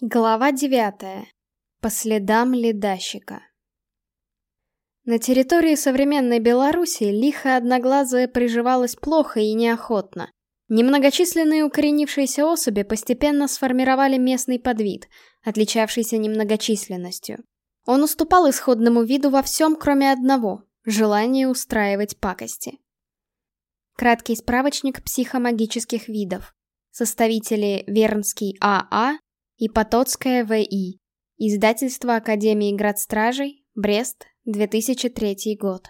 Глава девятая. По следам ледащика. На территории современной Беларуси лихо одноглазая приживалась плохо и неохотно. Немногочисленные укоренившиеся особи постепенно сформировали местный подвид, отличавшийся немногочисленностью. Он уступал исходному виду во всем, кроме одного — желания устраивать пакости. Краткий справочник психомагических видов. Составители Вернский АА и Потоцкая В.И. Издательство Академии Градстражей, Брест, 2003 год.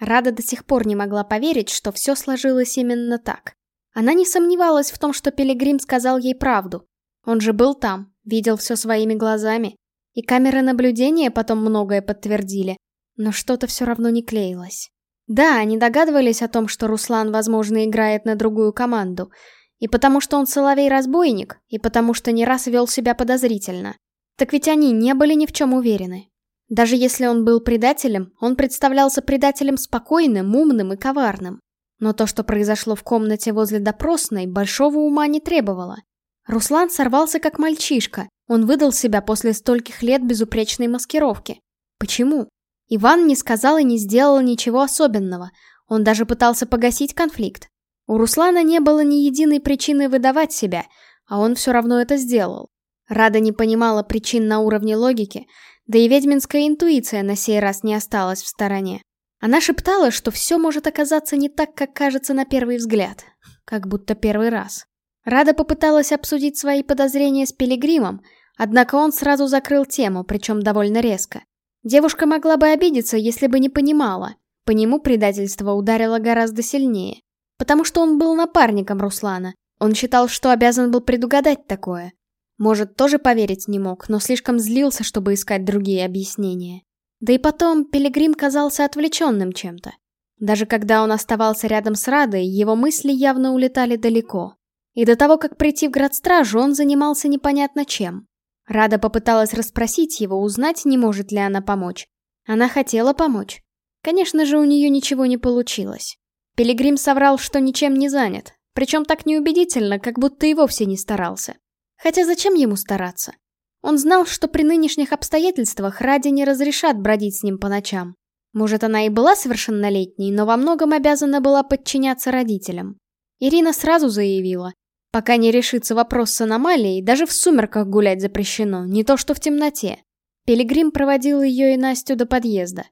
Рада до сих пор не могла поверить, что все сложилось именно так. Она не сомневалась в том, что Пилигрим сказал ей правду. Он же был там, видел все своими глазами. И камеры наблюдения потом многое подтвердили. Но что-то все равно не клеилось. Да, они догадывались о том, что Руслан, возможно, играет на другую команду — и потому что он соловей-разбойник, и потому что не раз вел себя подозрительно. Так ведь они не были ни в чем уверены. Даже если он был предателем, он представлялся предателем спокойным, умным и коварным. Но то, что произошло в комнате возле допросной, большого ума не требовало. Руслан сорвался как мальчишка, он выдал себя после стольких лет безупречной маскировки. Почему? Иван не сказал и не сделал ничего особенного, он даже пытался погасить конфликт. У Руслана не было ни единой причины выдавать себя, а он все равно это сделал. Рада не понимала причин на уровне логики, да и ведьминская интуиция на сей раз не осталась в стороне. Она шептала, что все может оказаться не так, как кажется на первый взгляд. Как будто первый раз. Рада попыталась обсудить свои подозрения с Пилигримом, однако он сразу закрыл тему, причем довольно резко. Девушка могла бы обидеться, если бы не понимала. По нему предательство ударило гораздо сильнее. Потому что он был напарником Руслана. Он считал, что обязан был предугадать такое. Может, тоже поверить не мог, но слишком злился, чтобы искать другие объяснения. Да и потом, Пилигрим казался отвлеченным чем-то. Даже когда он оставался рядом с Радой, его мысли явно улетали далеко. И до того, как прийти в градстражу, он занимался непонятно чем. Рада попыталась расспросить его, узнать, не может ли она помочь. Она хотела помочь. Конечно же, у нее ничего не получилось. Пилигрим соврал, что ничем не занят, причем так неубедительно, как будто и вовсе не старался. Хотя зачем ему стараться? Он знал, что при нынешних обстоятельствах Ради не разрешат бродить с ним по ночам. Может, она и была совершеннолетней, но во многом обязана была подчиняться родителям. Ирина сразу заявила, пока не решится вопрос с аномалией, даже в сумерках гулять запрещено, не то что в темноте. Пилигрим проводил ее и Настю до подъезда.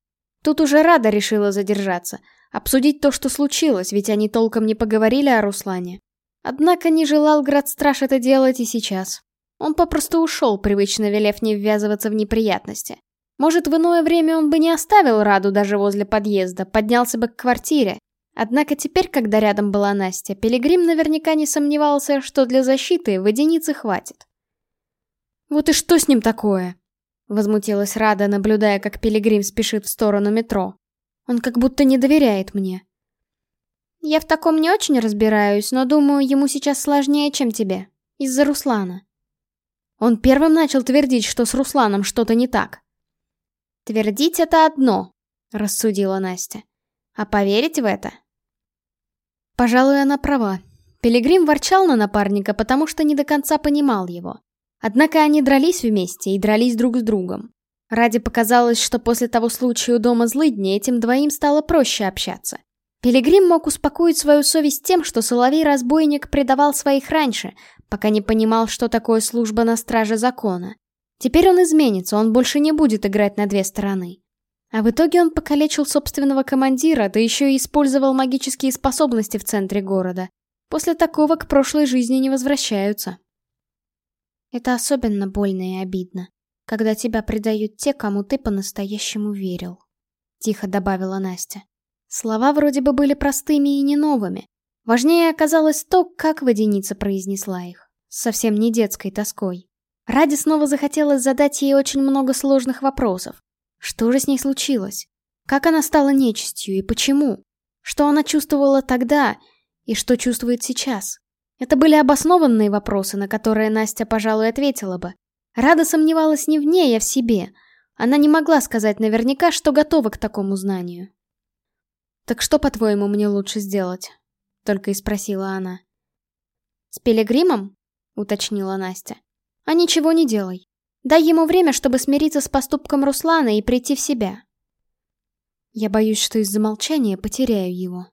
Тут уже Рада решила задержаться, Обсудить то, что случилось, ведь они толком не поговорили о Руслане. Однако не желал Градстраж это делать и сейчас. Он попросту ушел, привычно велев не ввязываться в неприятности. Может, в иное время он бы не оставил Раду даже возле подъезда, поднялся бы к квартире. Однако теперь, когда рядом была Настя, Пилигрим наверняка не сомневался, что для защиты водяницы хватит. «Вот и что с ним такое?» Возмутилась Рада, наблюдая, как Пилигрим спешит в сторону метро. Он как будто не доверяет мне. Я в таком не очень разбираюсь, но думаю, ему сейчас сложнее, чем тебе. Из-за Руслана. Он первым начал твердить, что с Русланом что-то не так. Твердить это одно, рассудила Настя. А поверить в это? Пожалуй, она права. Пилигрим ворчал на напарника, потому что не до конца понимал его. Однако они дрались вместе и дрались друг с другом. Ради показалось, что после того случая у дома злыдни этим двоим стало проще общаться. Пилигрим мог успокоить свою совесть тем, что Соловей-разбойник предавал своих раньше, пока не понимал, что такое служба на страже закона. Теперь он изменится, он больше не будет играть на две стороны. А в итоге он покалечил собственного командира, да еще и использовал магические способности в центре города. После такого к прошлой жизни не возвращаются. Это особенно больно и обидно когда тебя предают те, кому ты по-настоящему верил», — тихо добавила Настя. Слова вроде бы были простыми и не новыми. Важнее оказалось то, как водяница произнесла их, совсем не детской тоской. Ради снова захотелось задать ей очень много сложных вопросов. Что же с ней случилось? Как она стала нечистью и почему? Что она чувствовала тогда и что чувствует сейчас? Это были обоснованные вопросы, на которые Настя, пожалуй, ответила бы. Рада сомневалась не в ней, а в себе. Она не могла сказать наверняка, что готова к такому знанию. «Так что, по-твоему, мне лучше сделать?» — только и спросила она. «С Пилигримом? — уточнила Настя. «А ничего не делай. Дай ему время, чтобы смириться с поступком Руслана и прийти в себя». Я боюсь, что из-за молчания потеряю его.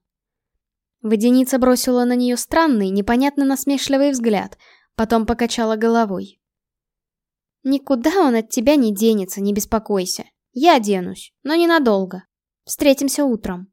Водяница бросила на нее странный, непонятно насмешливый взгляд, потом покачала головой. «Никуда он от тебя не денется, не беспокойся. Я денусь, но ненадолго. Встретимся утром».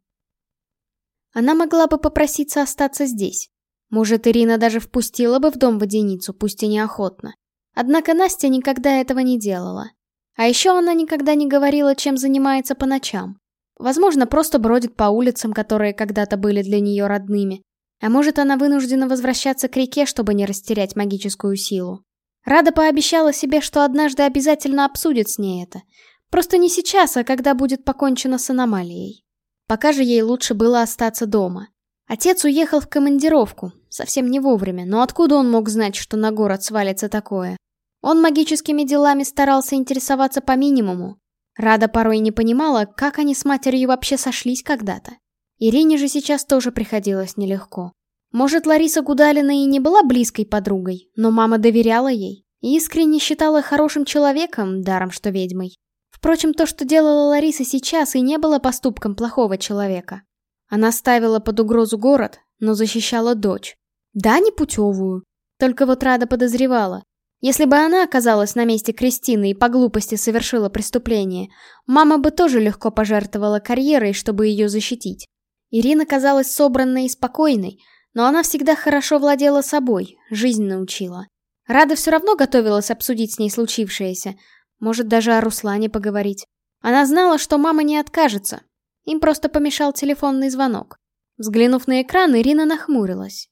Она могла бы попроситься остаться здесь. Может, Ирина даже впустила бы в дом водяницу, пусть и неохотно. Однако Настя никогда этого не делала. А еще она никогда не говорила, чем занимается по ночам. Возможно, просто бродит по улицам, которые когда-то были для нее родными. А может, она вынуждена возвращаться к реке, чтобы не растерять магическую силу. Рада пообещала себе, что однажды обязательно обсудит с ней это. Просто не сейчас, а когда будет покончено с аномалией. Пока же ей лучше было остаться дома. Отец уехал в командировку, совсем не вовремя, но откуда он мог знать, что на город свалится такое? Он магическими делами старался интересоваться по минимуму. Рада порой не понимала, как они с матерью вообще сошлись когда-то. Ирине же сейчас тоже приходилось нелегко. Может, Лариса Гудалина и не была близкой подругой, но мама доверяла ей и искренне считала хорошим человеком, даром что ведьмой. Впрочем, то, что делала Лариса сейчас, и не было поступком плохого человека. Она ставила под угрозу город, но защищала дочь. Да, непутевую. Только вот Рада подозревала. Если бы она оказалась на месте Кристины и по глупости совершила преступление, мама бы тоже легко пожертвовала карьерой, чтобы ее защитить. Ирина казалась собранной и спокойной, но она всегда хорошо владела собой, жизнь научила. Рада все равно готовилась обсудить с ней случившееся, может даже о Руслане поговорить. Она знала, что мама не откажется. Им просто помешал телефонный звонок. Взглянув на экран, Ирина нахмурилась.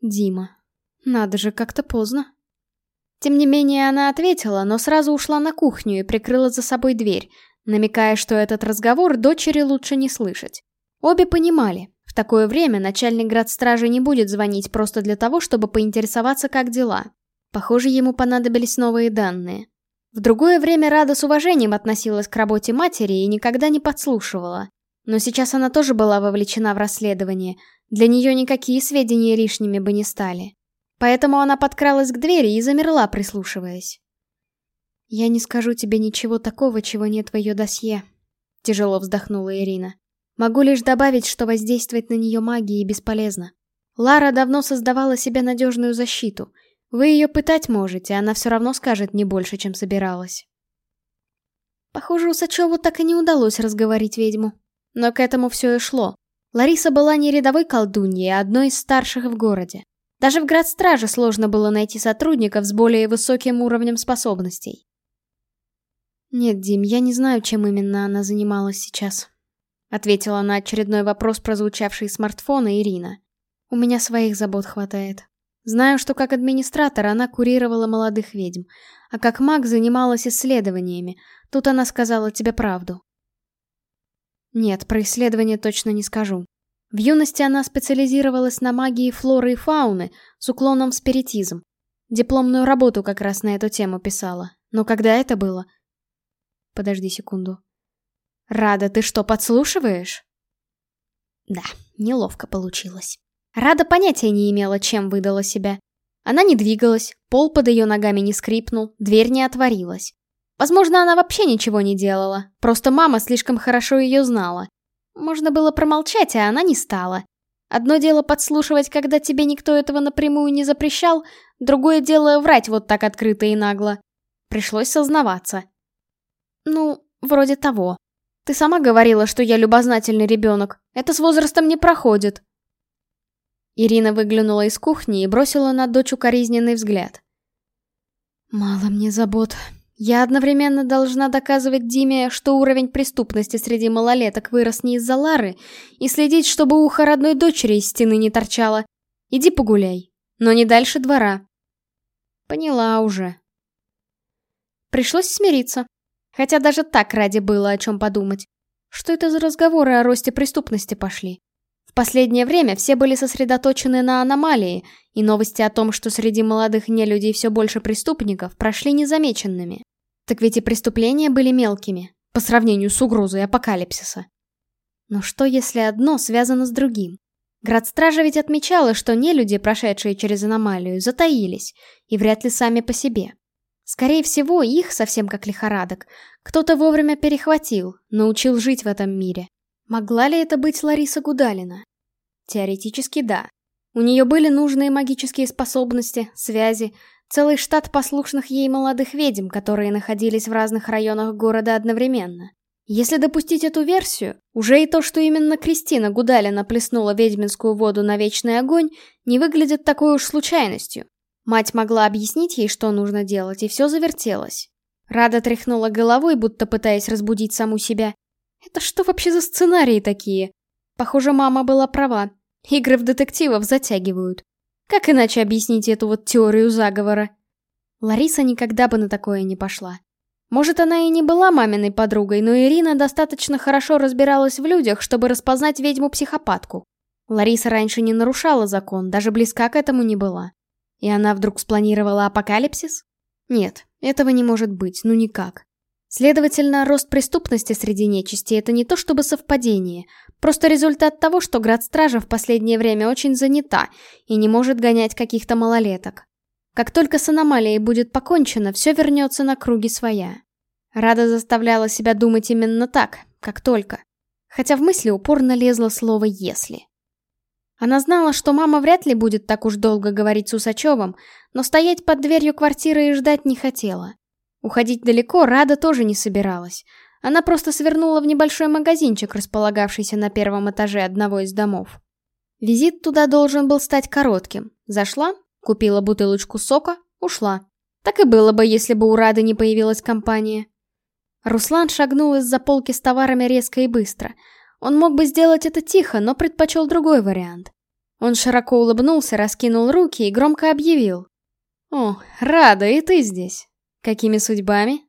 Дима. Надо же, как-то поздно. Тем не менее, она ответила, но сразу ушла на кухню и прикрыла за собой дверь, намекая, что этот разговор дочери лучше не слышать. Обе понимали, такое время начальник градстражи не будет звонить просто для того, чтобы поинтересоваться, как дела. Похоже, ему понадобились новые данные. В другое время Рада с уважением относилась к работе матери и никогда не подслушивала. Но сейчас она тоже была вовлечена в расследование. Для нее никакие сведения лишними бы не стали. Поэтому она подкралась к двери и замерла, прислушиваясь. «Я не скажу тебе ничего такого, чего нет в ее досье», — тяжело вздохнула Ирина. Могу лишь добавить, что воздействовать на нее магией бесполезно. Лара давно создавала себе надежную защиту. Вы ее пытать можете, она все равно скажет не больше, чем собиралась. Похоже, Усачеву так и не удалось разговорить ведьму. Но к этому все и шло. Лариса была не рядовой колдуньей, а одной из старших в городе. Даже в градстраже сложно было найти сотрудников с более высоким уровнем способностей. Нет, Дим, я не знаю, чем именно она занималась сейчас. Ответила на очередной вопрос, прозвучавший из смартфона Ирина. У меня своих забот хватает. Знаю, что как администратор она курировала молодых ведьм, а как маг занималась исследованиями. Тут она сказала тебе правду. Нет, про исследования точно не скажу. В юности она специализировалась на магии флоры и фауны с уклоном в спиритизм. Дипломную работу как раз на эту тему писала. Но когда это было? Подожди секунду. «Рада, ты что, подслушиваешь?» Да, неловко получилось. Рада понятия не имела, чем выдала себя. Она не двигалась, пол под ее ногами не скрипнул, дверь не отворилась. Возможно, она вообще ничего не делала, просто мама слишком хорошо ее знала. Можно было промолчать, а она не стала. Одно дело подслушивать, когда тебе никто этого напрямую не запрещал, другое дело врать вот так открыто и нагло. Пришлось сознаваться. Ну, вроде того. Ты сама говорила, что я любознательный ребенок. Это с возрастом не проходит. Ирина выглянула из кухни и бросила на дочь укоризненный взгляд. Мало мне забот. Я одновременно должна доказывать Диме, что уровень преступности среди малолеток вырос не из-за Лары, и следить, чтобы ухо родной дочери из стены не торчало. Иди погуляй, но не дальше двора. Поняла уже. Пришлось смириться. Хотя даже так ради было о чем подумать. Что это за разговоры о росте преступности пошли? В последнее время все были сосредоточены на аномалии, и новости о том, что среди молодых нелюдей все больше преступников, прошли незамеченными. Так ведь и преступления были мелкими, по сравнению с угрозой апокалипсиса. Но что если одно связано с другим? Градстража ведь отмечала, что не люди, прошедшие через аномалию, затаились, и вряд ли сами по себе. Скорее всего, их, совсем как лихорадок, кто-то вовремя перехватил, научил жить в этом мире. Могла ли это быть Лариса Гудалина? Теоретически да. У нее были нужные магические способности, связи, целый штат послушных ей молодых ведьм, которые находились в разных районах города одновременно. Если допустить эту версию, уже и то, что именно Кристина Гудалина плеснула ведьминскую воду на вечный огонь, не выглядит такой уж случайностью. Мать могла объяснить ей, что нужно делать, и все завертелось. Рада тряхнула головой, будто пытаясь разбудить саму себя. Это что вообще за сценарии такие? Похоже, мама была права. Игры в детективов затягивают. Как иначе объяснить эту вот теорию заговора? Лариса никогда бы на такое не пошла. Может, она и не была маминой подругой, но Ирина достаточно хорошо разбиралась в людях, чтобы распознать ведьму-психопатку. Лариса раньше не нарушала закон, даже близка к этому не была. И она вдруг спланировала апокалипсис? Нет, этого не может быть, ну никак. Следовательно, рост преступности среди нечисти — это не то чтобы совпадение, просто результат того, что Град-Стража в последнее время очень занята и не может гонять каких-то малолеток. Как только с аномалией будет покончено, все вернется на круги своя. Рада заставляла себя думать именно так, как только. Хотя в мысли упорно лезло слово «если». Она знала, что мама вряд ли будет так уж долго говорить с Усачевым, но стоять под дверью квартиры и ждать не хотела. Уходить далеко Рада тоже не собиралась. Она просто свернула в небольшой магазинчик, располагавшийся на первом этаже одного из домов. Визит туда должен был стать коротким. Зашла, Купила бутылочку сока, ушла. Так и было бы, если бы у Рады не появилась компания. Руслан шагнул из-за полки с товарами резко и быстро. Он мог бы сделать это тихо, но предпочел другой вариант. Он широко улыбнулся, раскинул руки и громко объявил. «О, Рада, и ты здесь. Какими судьбами?»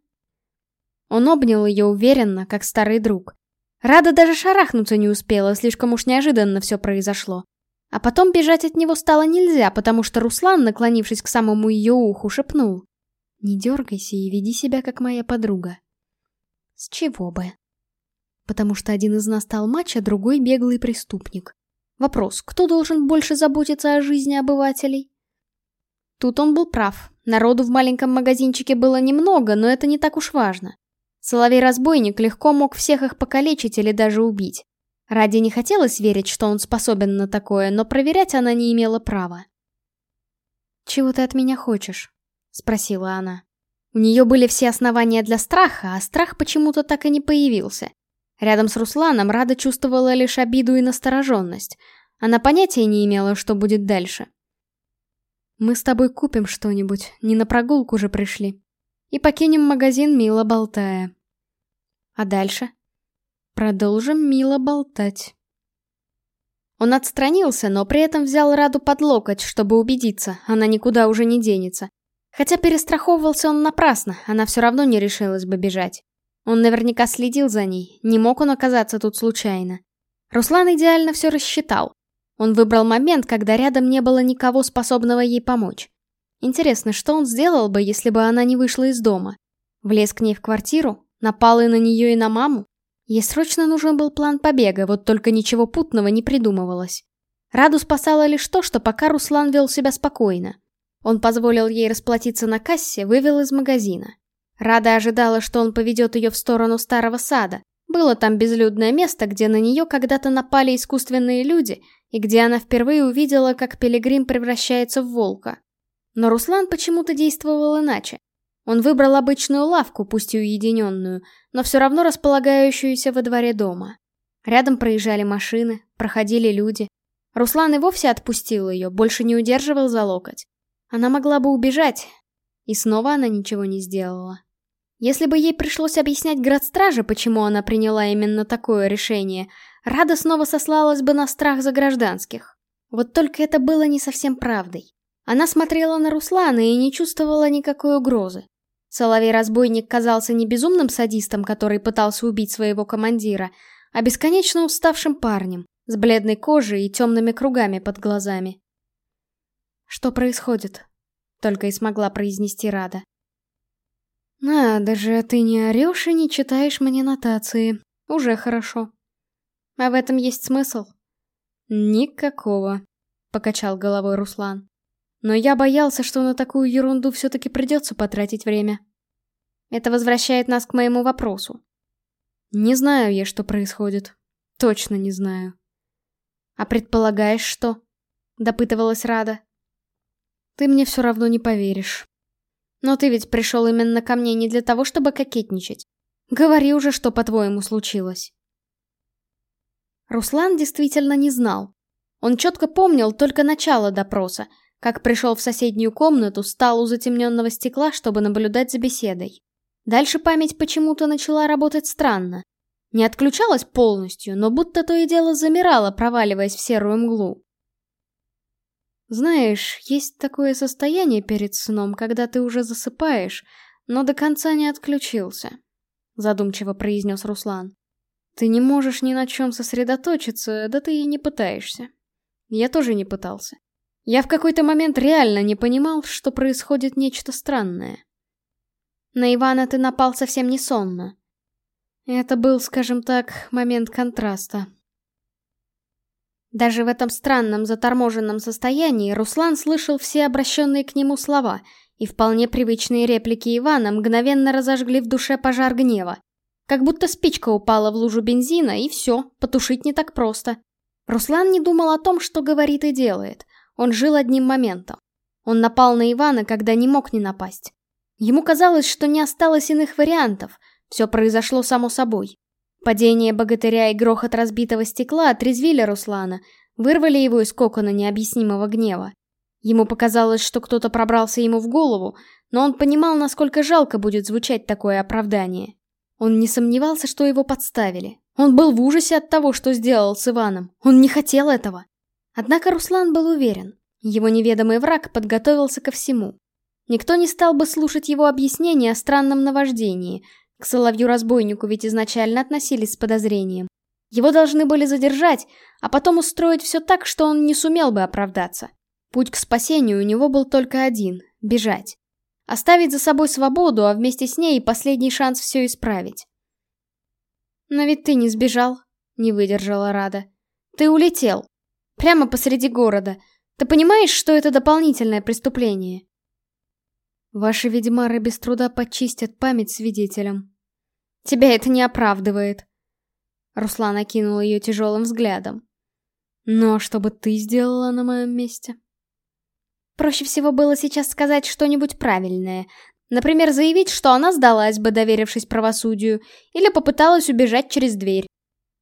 Он обнял ее уверенно, как старый друг. Рада даже шарахнуться не успела, слишком уж неожиданно все произошло. А потом бежать от него стало нельзя, потому что Руслан, наклонившись к самому ее уху, шепнул. «Не дергайся и веди себя, как моя подруга». «С чего бы?» «Потому что один из нас стал матч, а другой беглый преступник. Вопрос, кто должен больше заботиться о жизни обывателей?» Тут он был прав. Народу в маленьком магазинчике было немного, но это не так уж важно. Соловей-разбойник легко мог всех их покалечить или даже убить. Ради не хотелось верить, что он способен на такое, но проверять она не имела права. «Чего ты от меня хочешь?» — спросила она. У нее были все основания для страха, а страх почему-то так и не появился. Рядом с Русланом Рада чувствовала лишь обиду и настороженность. Она понятия не имела, что будет дальше. «Мы с тобой купим что-нибудь, не на прогулку же пришли. И покинем магазин, мило болтая». «А дальше?» Продолжим мило болтать. Он отстранился, но при этом взял Раду под локоть, чтобы убедиться, она никуда уже не денется. Хотя перестраховывался он напрасно, она все равно не решилась бы бежать. Он наверняка следил за ней, не мог он оказаться тут случайно. Руслан идеально все рассчитал. Он выбрал момент, когда рядом не было никого, способного ей помочь. Интересно, что он сделал бы, если бы она не вышла из дома? Влез к ней в квартиру? Напал и на нее, и на маму? Ей срочно нужен был план побега, вот только ничего путного не придумывалось. Раду спасало лишь то, что пока Руслан вел себя спокойно. Он позволил ей расплатиться на кассе, вывел из магазина. Рада ожидала, что он поведет ее в сторону старого сада. Было там безлюдное место, где на нее когда-то напали искусственные люди, и где она впервые увидела, как Пилигрим превращается в волка. Но Руслан почему-то действовал иначе. Он выбрал обычную лавку, пусть и уединенную, но все равно располагающуюся во дворе дома. Рядом проезжали машины, проходили люди. Руслан и вовсе отпустил ее, больше не удерживал за локоть. Она могла бы убежать, и снова она ничего не сделала. Если бы ей пришлось объяснять градстражи, почему она приняла именно такое решение, Рада снова сослалась бы на страх за гражданских. Вот только это было не совсем правдой. Она смотрела на Руслана и не чувствовала никакой угрозы. Соловей-разбойник казался не безумным садистом, который пытался убить своего командира, а бесконечно уставшим парнем, с бледной кожей и темными кругами под глазами. «Что происходит?» — только и смогла произнести Рада. «Надо же, ты не орешь и не читаешь мне нотации. Уже хорошо. А в этом есть смысл?» Никакого, покачал головой Руслан. Но я боялся, что на такую ерунду все-таки придется потратить время. Это возвращает нас к моему вопросу. Не знаю я, что происходит. Точно не знаю. А предполагаешь, что? Допытывалась Рада. Ты мне все равно не поверишь. Но ты ведь пришел именно ко мне не для того, чтобы кокетничать. Говори уже, что по-твоему случилось. Руслан действительно не знал. Он четко помнил только начало допроса, как пришел в соседнюю комнату, стал у затемненного стекла, чтобы наблюдать за беседой. Дальше память почему-то начала работать странно. Не отключалась полностью, но будто то и дело замирала, проваливаясь в серую мглу. Знаешь, есть такое состояние перед сном, когда ты уже засыпаешь, но до конца не отключился, задумчиво произнес Руслан. Ты не можешь ни на чем сосредоточиться, да ты и не пытаешься. Я тоже не пытался. Я в какой-то момент реально не понимал, что происходит нечто странное. На Ивана ты напал совсем не сонно. Это был, скажем так, момент контраста. Даже в этом странном заторможенном состоянии Руслан слышал все обращенные к нему слова, и вполне привычные реплики Ивана мгновенно разожгли в душе пожар гнева. Как будто спичка упала в лужу бензина, и все, потушить не так просто. Руслан не думал о том, что говорит и делает. Он жил одним моментом. Он напал на Ивана, когда не мог не напасть. Ему казалось, что не осталось иных вариантов, все произошло само собой. Падение богатыря и грохот разбитого стекла отрезвили Руслана, вырвали его из кокона необъяснимого гнева. Ему показалось, что кто-то пробрался ему в голову, но он понимал, насколько жалко будет звучать такое оправдание. Он не сомневался, что его подставили. Он был в ужасе от того, что сделал с Иваном. Он не хотел этого. Однако Руслан был уверен. Его неведомый враг подготовился ко всему. Никто не стал бы слушать его объяснения о странном наваждении, к Соловью-разбойнику ведь изначально относились с подозрением. Его должны были задержать, а потом устроить все так, что он не сумел бы оправдаться. Путь к спасению у него был только один — бежать. Оставить за собой свободу, а вместе с ней и последний шанс все исправить. «Но ведь ты не сбежал», — не выдержала Рада. «Ты улетел. Прямо посреди города. Ты понимаешь, что это дополнительное преступление?» Ваши ведьмары без труда почистят память свидетелям. Тебя это не оправдывает. Руслан окинул ее тяжелым взглядом. Но что бы ты сделала на моем месте? Проще всего было сейчас сказать что-нибудь правильное. Например, заявить, что она сдалась бы, доверившись правосудию, или попыталась убежать через дверь.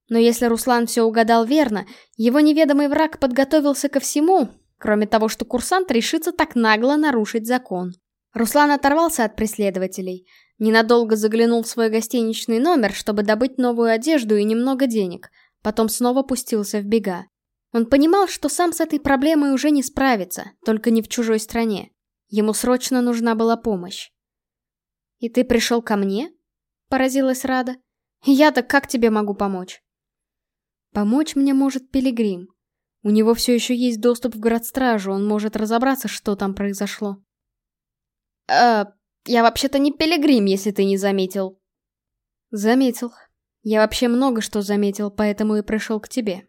Но если Руслан все угадал верно, его неведомый враг подготовился ко всему, кроме того, что курсант решится так нагло нарушить закон. Руслан оторвался от преследователей, ненадолго заглянул в свой гостиничный номер, чтобы добыть новую одежду и немного денег, потом снова пустился в бега. Он понимал, что сам с этой проблемой уже не справится, только не в чужой стране. Ему срочно нужна была помощь. «И ты пришел ко мне?» — поразилась Рада. «Я-то как тебе могу помочь?» «Помочь мне может Пилигрим. У него все еще есть доступ в городстражу, он может разобраться, что там произошло». «Э, я вообще-то не пилигрим, если ты не заметил». «Заметил. Я вообще много что заметил, поэтому и пришел к тебе».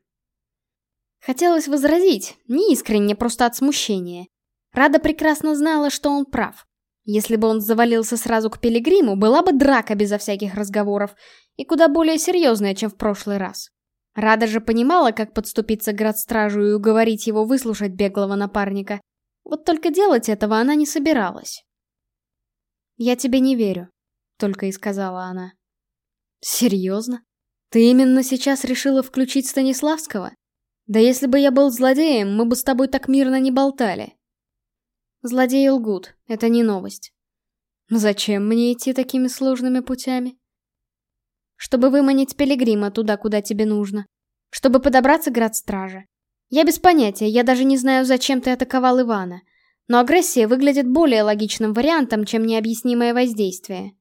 Хотелось возразить, не искренне, просто от смущения. Рада прекрасно знала, что он прав. Если бы он завалился сразу к Пилигриму, была бы драка безо всяких разговоров, и куда более серьезная, чем в прошлый раз. Рада же понимала, как подступиться к градстражу и уговорить его выслушать беглого напарника. Вот только делать этого она не собиралась. «Я тебе не верю», — только и сказала она. «Серьезно? Ты именно сейчас решила включить Станиславского? Да если бы я был злодеем, мы бы с тобой так мирно не болтали». Злодеи лгут, это не новость. Зачем мне идти такими сложными путями? Чтобы выманить Пилигрима туда, куда тебе нужно. Чтобы подобраться к градстража. Я без понятия, я даже не знаю, зачем ты атаковал Ивана. Но агрессия выглядит более логичным вариантом, чем необъяснимое воздействие.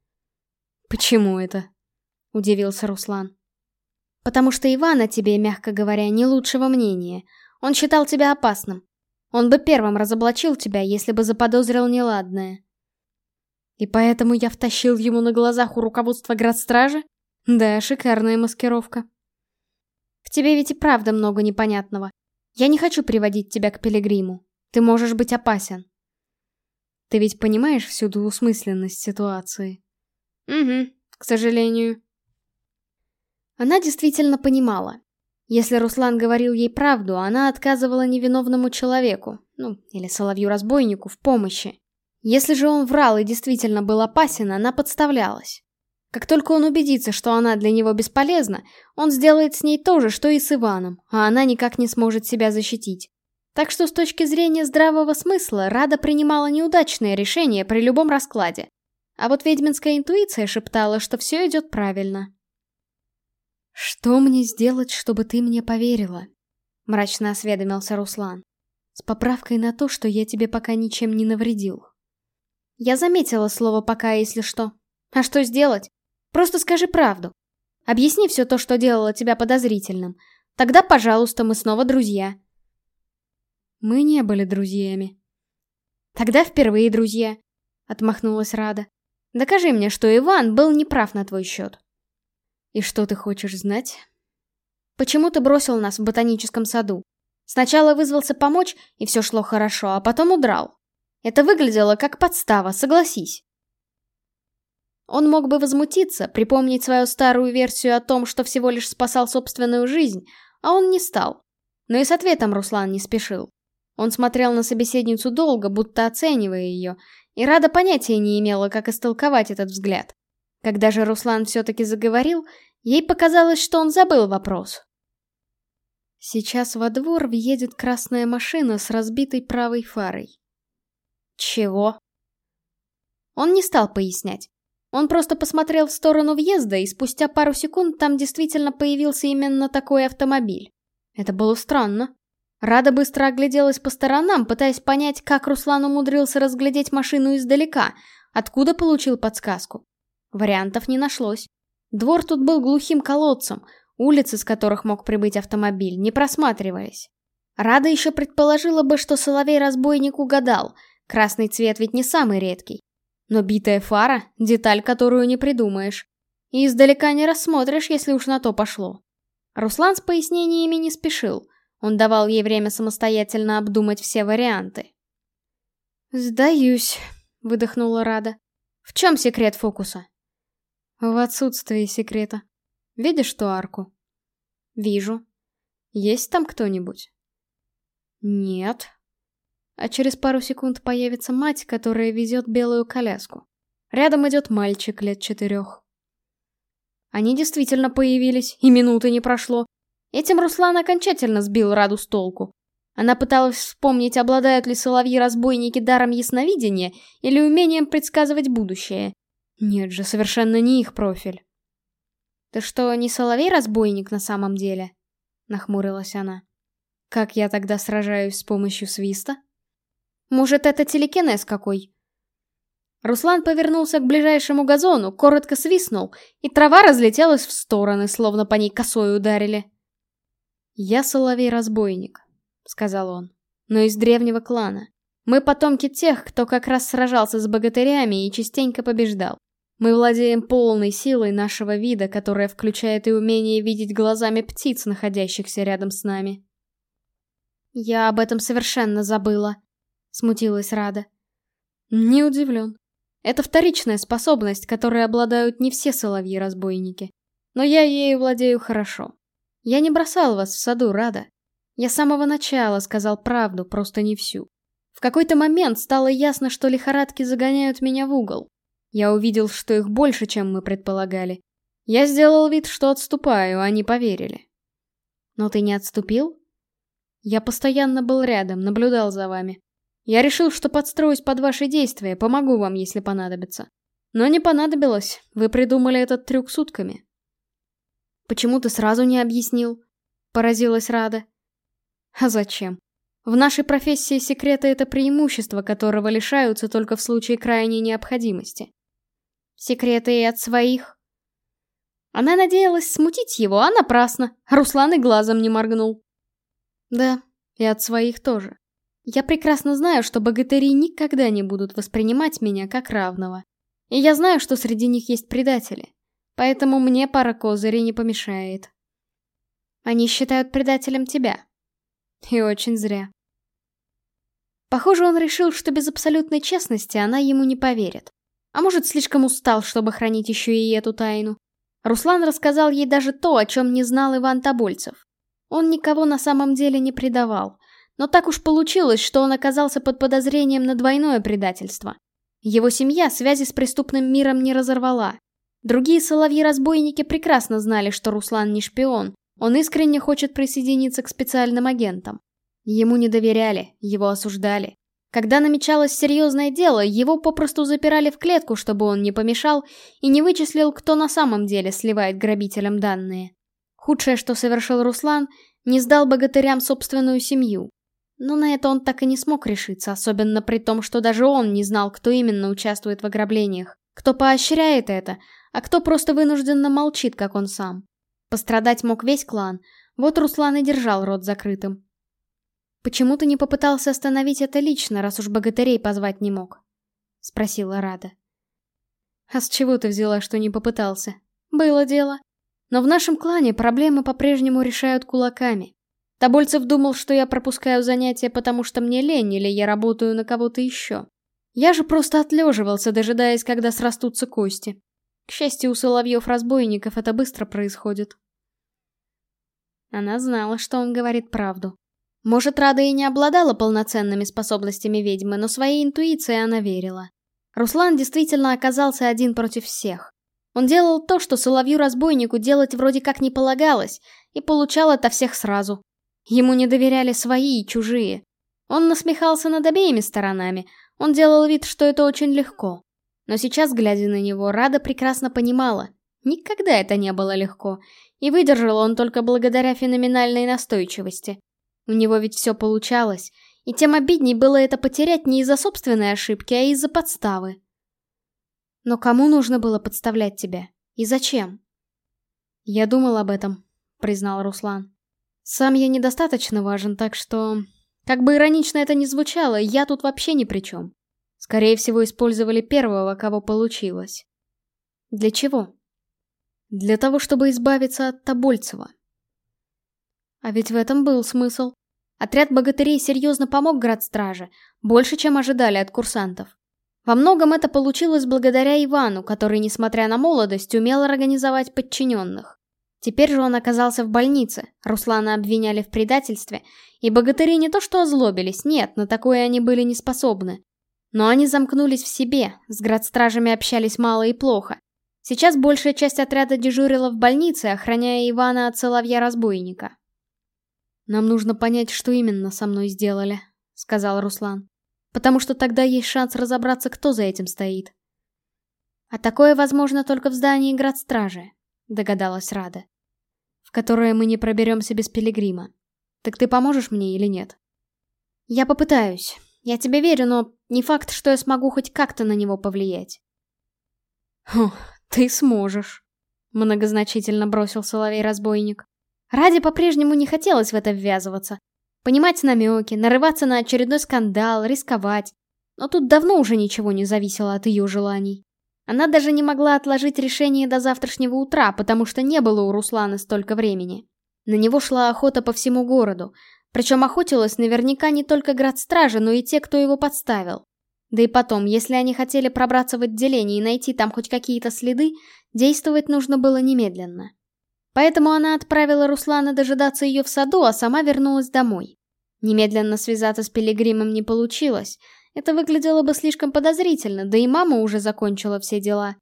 «Почему это?» — удивился Руслан. «Потому что Иван о тебе, мягко говоря, не лучшего мнения. Он считал тебя опасным. Он бы первым разоблачил тебя, если бы заподозрил неладное». «И поэтому я втащил ему на глазах у руководства градстражи? Да, шикарная маскировка». «В тебе ведь и правда много непонятного. Я не хочу приводить тебя к Пилигриму. Ты можешь быть опасен. Ты ведь понимаешь всю двусмысленность ситуации? Угу, к сожалению. Она действительно понимала. Если Руслан говорил ей правду, она отказывала невиновному человеку, ну, или соловью-разбойнику, в помощи. Если же он врал и действительно был опасен, она подставлялась. Как только он убедится, что она для него бесполезна, он сделает с ней то же, что и с Иваном, а она никак не сможет себя защитить. Так что с точки зрения здравого смысла Рада принимала неудачное решение при любом раскладе. А вот ведьминская интуиция шептала, что все идет правильно. «Что мне сделать, чтобы ты мне поверила?» — мрачно осведомился Руслан. «С поправкой на то, что я тебе пока ничем не навредил». Я заметила слово «пока», если что. А что сделать? Просто скажи правду. Объясни все то, что делало тебя подозрительным. Тогда, пожалуйста, мы снова друзья. Мы не были друзьями. Тогда впервые друзья, — отмахнулась Рада. Докажи мне, что Иван был неправ на твой счет. И что ты хочешь знать? Почему ты бросил нас в ботаническом саду? Сначала вызвался помочь, и все шло хорошо, а потом удрал. Это выглядело как подстава, согласись. Он мог бы возмутиться, припомнить свою старую версию о том, что всего лишь спасал собственную жизнь, а он не стал. Но и с ответом Руслан не спешил. Он смотрел на собеседницу долго, будто оценивая ее, и Рада понятия не имела, как истолковать этот взгляд. Когда же Руслан все-таки заговорил, ей показалось, что он забыл вопрос. Сейчас во двор въедет красная машина с разбитой правой фарой. Чего? Он не стал пояснять. Он просто посмотрел в сторону въезда, и спустя пару секунд там действительно появился именно такой автомобиль. Это было странно. Рада быстро огляделась по сторонам, пытаясь понять, как Руслан умудрился разглядеть машину издалека, откуда получил подсказку. Вариантов не нашлось. Двор тут был глухим колодцем, улицы, с которых мог прибыть автомобиль, не просматривались. Рада еще предположила бы, что Соловей-разбойник угадал, красный цвет ведь не самый редкий. Но битая фара — деталь, которую не придумаешь. И издалека не рассмотришь, если уж на то пошло. Руслан с пояснениями не спешил. Он давал ей время самостоятельно обдумать все варианты. «Сдаюсь», — выдохнула Рада. «В чем секрет фокуса?» «В отсутствии секрета. Видишь ту арку?» «Вижу. Есть там кто-нибудь?» «Нет», а через пару секунд появится мать, которая везет белую коляску. Рядом идет мальчик лет четырех. Они действительно появились, и минуты не прошло. Этим Руслан окончательно сбил Раду с толку. Она пыталась вспомнить, обладают ли соловьи-разбойники даром ясновидения или умением предсказывать будущее. Нет же, совершенно не их профиль. «Ты что, не соловей-разбойник на самом деле?» — нахмурилась она. «Как я тогда сражаюсь с помощью свиста?» Может, это телекинез какой?» Руслан повернулся к ближайшему газону, коротко свистнул, и трава разлетелась в стороны, словно по ней косой ударили. «Я соловей-разбойник», — сказал он, — «но из древнего клана. Мы потомки тех, кто как раз сражался с богатырями и частенько побеждал. Мы владеем полной силой нашего вида, которая включает и умение видеть глазами птиц, находящихся рядом с нами». «Я об этом совершенно забыла», смутилась Рада. Не удивлен. Это вторичная способность, которой обладают не все соловьи-разбойники. Но я ею владею хорошо. Я не бросал вас в саду, Рада. Я с самого начала сказал правду, просто не всю. В какой-то момент стало ясно, что лихорадки загоняют меня в угол. Я увидел, что их больше, чем мы предполагали. Я сделал вид, что отступаю, они поверили. Но ты не отступил? Я постоянно был рядом, наблюдал за вами. Я решил, что подстроюсь под ваши действия, помогу вам, если понадобится. Но не понадобилось, вы придумали этот трюк сутками. Почему ты сразу не объяснил? Поразилась Рада. А зачем? В нашей профессии секреты — это преимущество, которого лишаются только в случае крайней необходимости. Секреты и от своих. Она надеялась смутить его, а напрасно. Руслан и глазом не моргнул. Да, и от своих тоже. Я прекрасно знаю, что богатыри никогда не будут воспринимать меня как равного. И я знаю, что среди них есть предатели. Поэтому мне пара козырей не помешает. Они считают предателем тебя. И очень зря. Похоже, он решил, что без абсолютной честности она ему не поверит. А может, слишком устал, чтобы хранить еще и эту тайну. Руслан рассказал ей даже то, о чем не знал Иван Тобольцев. Он никого на самом деле не предавал. Но так уж получилось, что он оказался под подозрением на двойное предательство. Его семья связи с преступным миром не разорвала. Другие соловьи-разбойники прекрасно знали, что Руслан не шпион. Он искренне хочет присоединиться к специальным агентам. Ему не доверяли, его осуждали. Когда намечалось серьезное дело, его попросту запирали в клетку, чтобы он не помешал и не вычислил, кто на самом деле сливает грабителям данные. Худшее, что совершил Руслан, не сдал богатырям собственную семью. Но на это он так и не смог решиться, особенно при том, что даже он не знал, кто именно участвует в ограблениях, кто поощряет это, а кто просто вынужденно молчит, как он сам. Пострадать мог весь клан, вот Руслан и держал рот закрытым. «Почему ты не попытался остановить это лично, раз уж богатырей позвать не мог?» — спросила Рада. «А с чего ты взяла, что не попытался? Было дело. Но в нашем клане проблемы по-прежнему решают кулаками. Тобольцев думал, что я пропускаю занятия, потому что мне лень или я работаю на кого-то еще. Я же просто отлеживался, дожидаясь, когда срастутся кости. К счастью, у соловьев-разбойников это быстро происходит. Она знала, что он говорит правду. Может, Рада и не обладала полноценными способностями ведьмы, но своей интуиции она верила. Руслан действительно оказался один против всех. Он делал то, что соловью-разбойнику делать вроде как не полагалось, и получал это всех сразу. Ему не доверяли свои и чужие. Он насмехался над обеими сторонами, он делал вид, что это очень легко. Но сейчас, глядя на него, Рада прекрасно понимала, никогда это не было легко, и выдержал он только благодаря феноменальной настойчивости. У него ведь все получалось, и тем обидней было это потерять не из-за собственной ошибки, а из-за подставы. Но кому нужно было подставлять тебя? И зачем? Я думал об этом, признал Руслан. Сам я недостаточно важен, так что... Как бы иронично это ни звучало, я тут вообще ни при чем. Скорее всего, использовали первого, кого получилось. Для чего? Для того, чтобы избавиться от Тобольцева. А ведь в этом был смысл. Отряд богатырей серьезно помог градстраже, больше, чем ожидали от курсантов. Во многом это получилось благодаря Ивану, который, несмотря на молодость, умел организовать подчиненных. Теперь же он оказался в больнице, Руслана обвиняли в предательстве, и богатыри не то что озлобились, нет, на такое они были не способны. Но они замкнулись в себе, с градстражами общались мало и плохо. Сейчас большая часть отряда дежурила в больнице, охраняя Ивана от соловья-разбойника. «Нам нужно понять, что именно со мной сделали», — сказал Руслан. «Потому что тогда есть шанс разобраться, кто за этим стоит». «А такое возможно только в здании градстражи», — догадалась Рада. «В которое мы не проберемся без пилигрима. Так ты поможешь мне или нет?» «Я попытаюсь. Я тебе верю, но не факт, что я смогу хоть как-то на него повлиять». «Хм, ты сможешь», — многозначительно бросил соловей-разбойник. Ради по-прежнему не хотелось в это ввязываться. Понимать намеки, нарываться на очередной скандал, рисковать. Но тут давно уже ничего не зависело от ее желаний. Она даже не могла отложить решение до завтрашнего утра, потому что не было у Руслана столько времени. На него шла охота по всему городу. Причем охотилась наверняка не только градстража, но и те, кто его подставил. Да и потом, если они хотели пробраться в отделение и найти там хоть какие-то следы, действовать нужно было немедленно. Поэтому она отправила Руслана дожидаться ее в саду, а сама вернулась домой. Немедленно связаться с Пилигримом не получилось. Это выглядело бы слишком подозрительно, да и мама уже закончила все дела.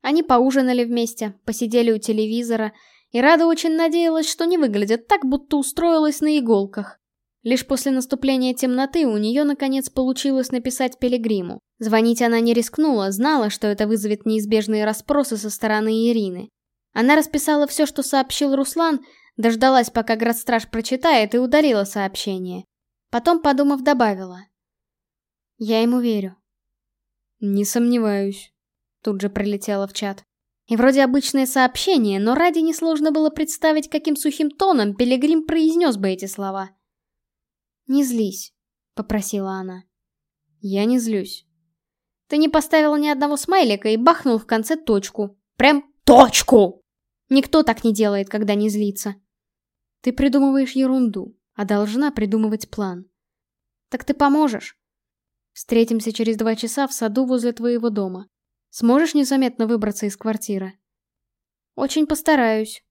Они поужинали вместе, посидели у телевизора, и Рада очень надеялась, что не выглядит так, будто устроилась на иголках. Лишь после наступления темноты у нее наконец получилось написать Пилигриму. Звонить она не рискнула, знала, что это вызовет неизбежные расспросы со стороны Ирины. Она расписала все, что сообщил Руслан, дождалась, пока градстраж прочитает, и удалила сообщение. Потом, подумав, добавила. «Я ему верю». «Не сомневаюсь», — тут же прилетела в чат. И вроде обычное сообщение, но ради несложно было представить, каким сухим тоном Пилигрим произнес бы эти слова. «Не злись», — попросила она. «Я не злюсь». «Ты не поставил ни одного смайлика и бахнул в конце точку. Прям точку!» Никто так не делает, когда не злится. Ты придумываешь ерунду, а должна придумывать план. Так ты поможешь? Встретимся через два часа в саду возле твоего дома. Сможешь незаметно выбраться из квартиры? Очень постараюсь.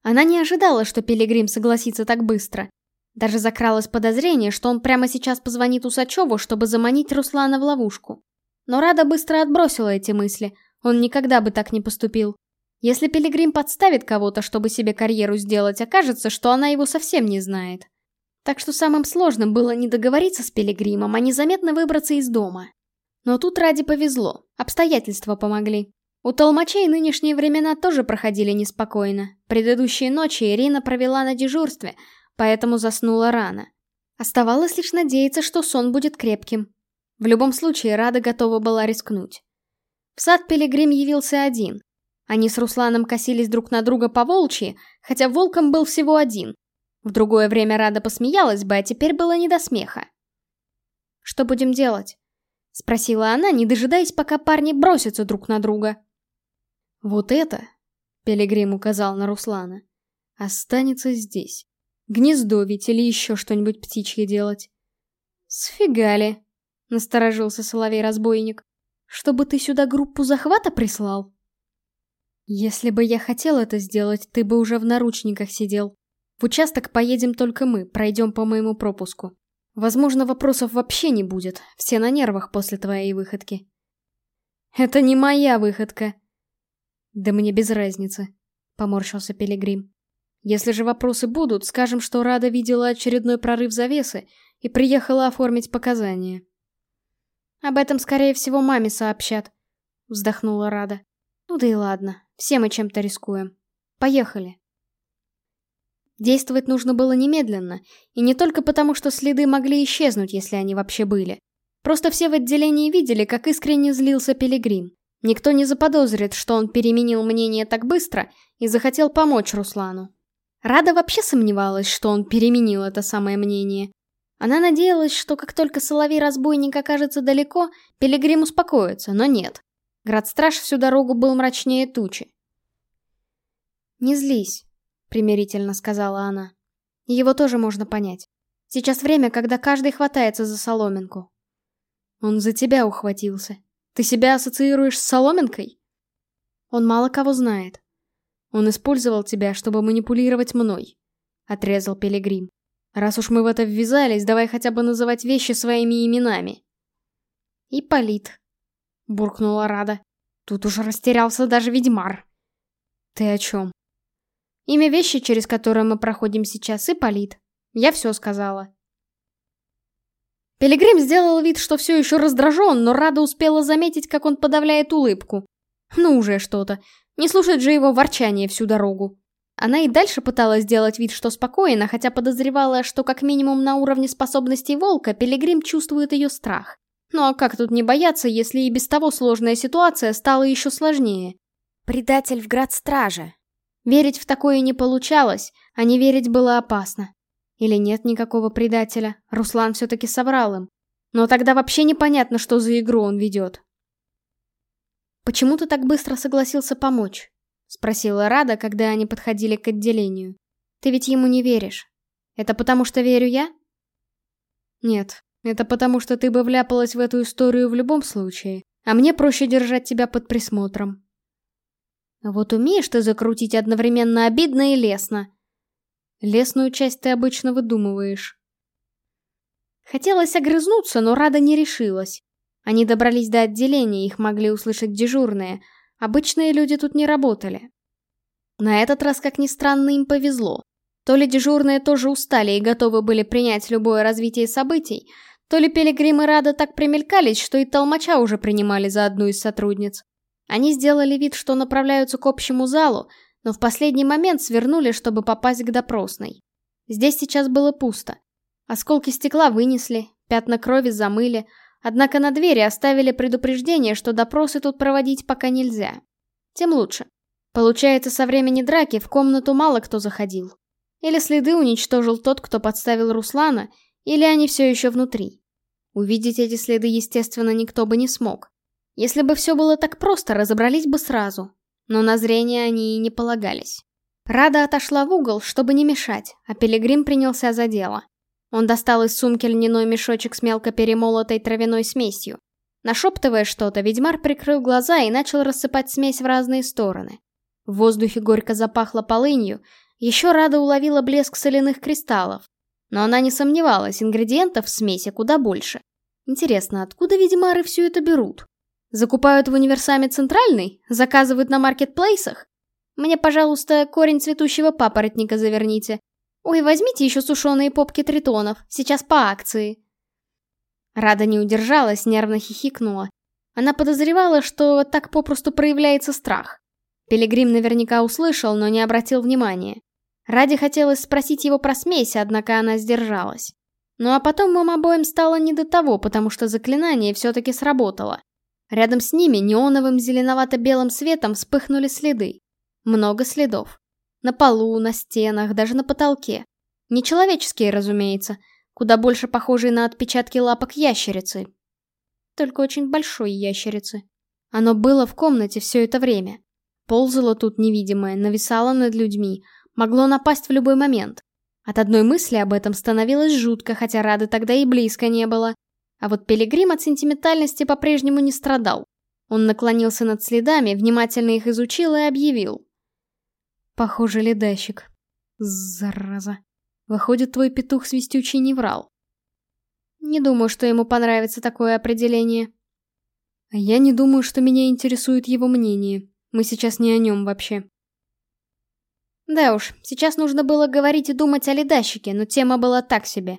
Она не ожидала, что Пилигрим согласится так быстро. Даже закралось подозрение, что он прямо сейчас позвонит Усачеву, чтобы заманить Руслана в ловушку. Но Рада быстро отбросила эти мысли. Он никогда бы так не поступил. Если Пилигрим подставит кого-то, чтобы себе карьеру сделать, окажется, что она его совсем не знает. Так что самым сложным было не договориться с Пилигримом, а незаметно выбраться из дома. Но тут Ради повезло, обстоятельства помогли. У толмачей нынешние времена тоже проходили неспокойно. Предыдущие ночи Ирина провела на дежурстве, поэтому заснула рано. Оставалось лишь надеяться, что сон будет крепким. В любом случае, Рада готова была рискнуть. В сад Пилигрим явился один. Они с Русланом косились друг на друга по волчьи, хотя волком был всего один. В другое время Рада посмеялась бы, а теперь было не до смеха. «Что будем делать?» — спросила она, не дожидаясь, пока парни бросятся друг на друга. «Вот это», — Пилигрим указал на Руслана, — «останется здесь. Гнездо ведь или еще что-нибудь птичье делать». «Сфига ли?» — насторожился соловей-разбойник. «Чтобы ты сюда группу захвата прислал?» «Если бы я хотел это сделать, ты бы уже в наручниках сидел. В участок поедем только мы, пройдем по моему пропуску. Возможно, вопросов вообще не будет, все на нервах после твоей выходки». «Это не моя выходка». «Да мне без разницы», — поморщился Пилигрим. «Если же вопросы будут, скажем, что Рада видела очередной прорыв завесы и приехала оформить показания». «Об этом, скорее всего, маме сообщат», — вздохнула Рада. «Ну да и ладно, все мы чем-то рискуем. Поехали. Действовать нужно было немедленно, и не только потому, что следы могли исчезнуть, если они вообще были. Просто все в отделении видели, как искренне злился Пилигрим. Никто не заподозрит, что он переменил мнение так быстро и захотел помочь Руслану. Рада вообще сомневалась, что он переменил это самое мнение. Она надеялась, что как только Соловей-разбойник окажется далеко, Пилигрим успокоится, но нет. Градстраж всю дорогу был мрачнее тучи. «Не злись», — примирительно сказала она. «Его тоже можно понять. Сейчас время, когда каждый хватается за соломинку». «Он за тебя ухватился. Ты себя ассоциируешь с соломинкой?» «Он мало кого знает. Он использовал тебя, чтобы манипулировать мной», — отрезал Пилигрим. «Раз уж мы в это ввязались, давай хотя бы называть вещи своими именами». «Ипполит», — буркнула Рада. Тут уж растерялся даже ведьмар. «Ты о чем?» Имя вещи, через которую мы проходим сейчас, Ипполит. Я все сказала. Пилигрим сделал вид, что все еще раздражен, но Рада успела заметить, как он подавляет улыбку. Ну уже что-то. Не слушать же его ворчание всю дорогу. Она и дальше пыталась сделать вид, что спокойно, хотя подозревала, что как минимум на уровне способностей волка Пилигрим чувствует ее страх. Ну а как тут не бояться, если и без того сложная ситуация стала еще сложнее? «Предатель в град стражи», Верить в такое не получалось, а не верить было опасно. Или нет никакого предателя, Руслан все-таки соврал им. Но тогда вообще непонятно, что за игру он ведет. «Почему ты так быстро согласился помочь?» — спросила Рада, когда они подходили к отделению. «Ты ведь ему не веришь. Это потому что верю я?» «Нет, это потому что ты бы вляпалась в эту историю в любом случае, а мне проще держать тебя под присмотром. Вот умеешь ты закрутить одновременно обидно и лестно. Лесную часть ты обычно выдумываешь. Хотелось огрызнуться, но Рада не решилась. Они добрались до отделения, их могли услышать дежурные. Обычные люди тут не работали. На этот раз, как ни странно, им повезло. То ли дежурные тоже устали и готовы были принять любое развитие событий, то ли Пилигрим и Рада так примелькались, что и Толмача уже принимали за одну из сотрудниц. Они сделали вид, что направляются к общему залу, но в последний момент свернули, чтобы попасть к допросной. Здесь сейчас было пусто. Осколки стекла вынесли, пятна крови замыли, однако на двери оставили предупреждение, что допросы тут проводить пока нельзя. Тем лучше. Получается, со времени драки в комнату мало кто заходил. Или следы уничтожил тот, кто подставил Руслана, или они все еще внутри. Увидеть эти следы, естественно, никто бы не смог. Если бы все было так просто, разобрались бы сразу. Но на зрение они и не полагались. Рада отошла в угол, чтобы не мешать, а Пилигрим принялся за дело. Он достал из сумки льняной мешочек с мелко перемолотой травяной смесью. Нашептывая что-то, ведьмар прикрыл глаза и начал рассыпать смесь в разные стороны. В воздухе горько запахло полынью, еще Рада уловила блеск соляных кристаллов. Но она не сомневалась, ингредиентов в смеси куда больше. Интересно, откуда ведьмары все это берут? Закупают в универсаме центральный? Заказывают на маркетплейсах? Мне, пожалуйста, корень цветущего папоротника заверните. Ой, возьмите еще сушеные попки тритонов, сейчас по акции. Рада не удержалась, нервно хихикнула. Она подозревала, что так попросту проявляется страх. Пилигрим наверняка услышал, но не обратил внимания. Ради хотелось спросить его про смесь, однако она сдержалась. Ну а потом им обоим стало не до того, потому что заклинание все-таки сработало. Рядом с ними неоновым зеленовато-белым светом вспыхнули следы. Много следов. На полу, на стенах, даже на потолке. Нечеловеческие, разумеется, куда больше похожие на отпечатки лапок ящерицы. Только очень большой ящерицы. Оно было в комнате все это время. Ползало тут невидимое, нависало над людьми, могло напасть в любой момент. От одной мысли об этом становилось жутко, хотя Рады тогда и близко не было. А вот Пилигрим от сентиментальности по-прежнему не страдал. Он наклонился над следами, внимательно их изучил и объявил. Похоже, ледащик. Зараза. Выходит, твой петух свистючий не врал. Не думаю, что ему понравится такое определение. Я не думаю, что меня интересует его мнение. Мы сейчас не о нем вообще. Да уж, сейчас нужно было говорить и думать о ледащике, но тема была так себе.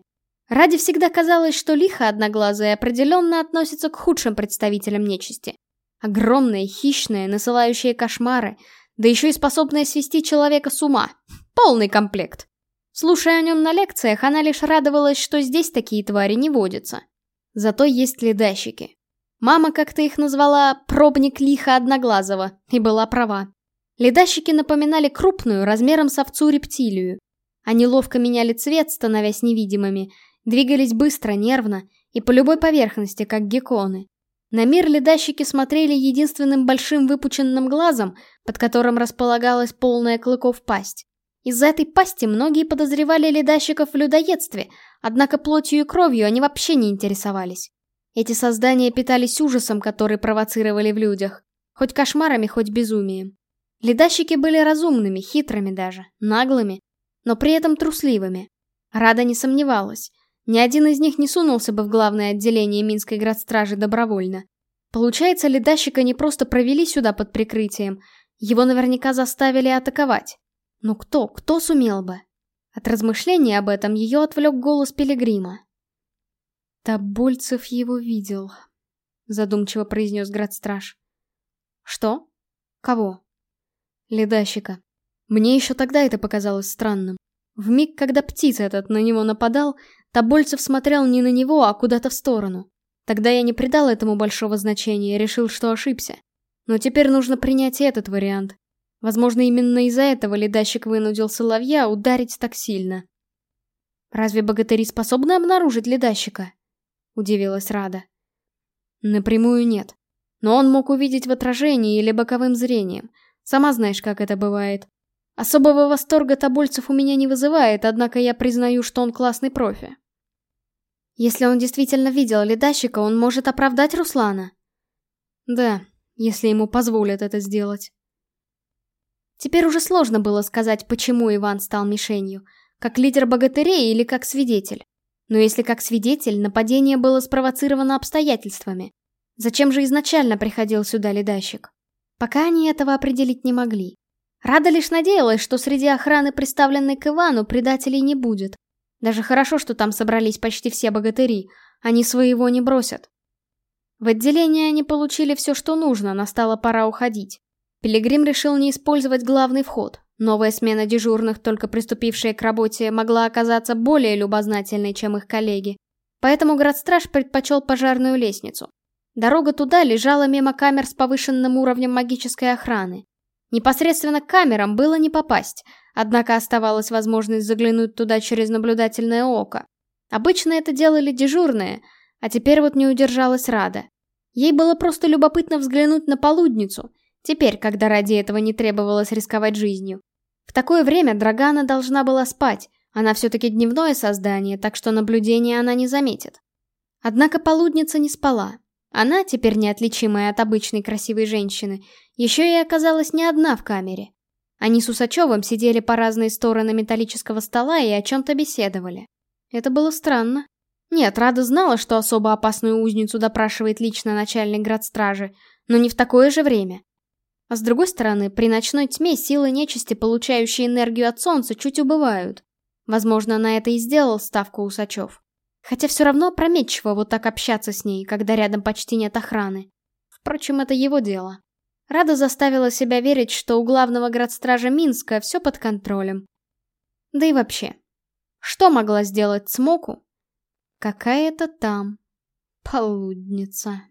Ради всегда казалось, что лихо одноглазые определенно относятся к худшим представителям нечисти. Огромные, хищные, насылающие кошмары, да еще и способные свести человека с ума. Полный комплект. Слушая о нем на лекциях, она лишь радовалась, что здесь такие твари не водятся. Зато есть ледащики. Мама как-то их назвала «пробник лиха одноглазого», и была права. Ледащики напоминали крупную, размером с овцу рептилию. Они ловко меняли цвет, становясь невидимыми, двигались быстро, нервно и по любой поверхности, как гекконы. На мир ледащики смотрели единственным большим выпученным глазом, под которым располагалась полная клыков пасть. Из-за этой пасти многие подозревали ледащиков в людоедстве, однако плотью и кровью они вообще не интересовались. Эти создания питались ужасом, который провоцировали в людях. Хоть кошмарами, хоть безумием. Ледащики были разумными, хитрыми даже, наглыми, но при этом трусливыми. Рада не сомневалась. Ни один из них не сунулся бы в главное отделение Минской градстражи добровольно. Получается, ледащика не просто провели сюда под прикрытием, его наверняка заставили атаковать. Но кто, кто сумел бы? От размышлений об этом ее отвлек голос Пилигрима. «Тобольцев его видел», — задумчиво произнес градстраж. «Что? Кого?» ледащика. Мне еще тогда это показалось странным. В миг, когда птиц этот на него нападал, Тобольцев смотрел не на него, а куда-то в сторону. Тогда я не придал этому большого значения и решил, что ошибся. Но теперь нужно принять этот вариант. Возможно, именно из-за этого ледащик вынудил Соловья ударить так сильно. «Разве богатыри способны обнаружить ледащика?» — удивилась Рада. Напрямую нет. Но он мог увидеть в отражении или боковым зрением — Сама знаешь, как это бывает. Особого восторга Тобольцев у меня не вызывает, однако я признаю, что он классный профи. Если он действительно видел ледащика, он может оправдать Руслана? Да, если ему позволят это сделать. Теперь уже сложно было сказать, почему Иван стал мишенью, как лидер богатырей или как свидетель. Но если как свидетель, нападение было спровоцировано обстоятельствами. Зачем же изначально приходил сюда ледащик? Пока они этого определить не могли. Рада лишь надеялась, что среди охраны, представленной к Ивану, предателей не будет. Даже хорошо, что там собрались почти все богатыри, они своего не бросят. В отделении они получили все, что нужно, настала пора уходить. Пилигрим решил не использовать главный вход. Новая смена дежурных, только приступившая к работе, могла оказаться более любознательной, чем их коллеги. Поэтому градстраж предпочел пожарную лестницу. Дорога туда лежала мимо камер с повышенным уровнем магической охраны. Непосредственно к камерам было не попасть, однако оставалась возможность заглянуть туда через наблюдательное око. Обычно это делали дежурные, а теперь вот не удержалась Рада. Ей было просто любопытно взглянуть на полудницу, теперь, когда ради этого не требовалось рисковать жизнью. В такое время Драгана должна была спать, она все-таки дневное создание, так что наблюдение она не заметит. Однако полудница не спала. Она, теперь неотличимая от обычной красивой женщины, еще и оказалась не одна в камере. Они с Усачевым сидели по разные стороны металлического стола и о чем-то беседовали. Это было странно. Нет, Рада знала, что особо опасную узницу допрашивает лично начальник градстражи, но не в такое же время. А с другой стороны, при ночной тьме силы нечисти, получающие энергию от солнца, чуть убывают. Возможно, на это и сделал ставку Усачев. Хотя все равно опрометчиво вот так общаться с ней, когда рядом почти нет охраны. Впрочем, это его дело. Рада заставила себя верить, что у главного градстража Минска все под контролем. Да и вообще, что могла сделать Смоку? Какая-то там полудница.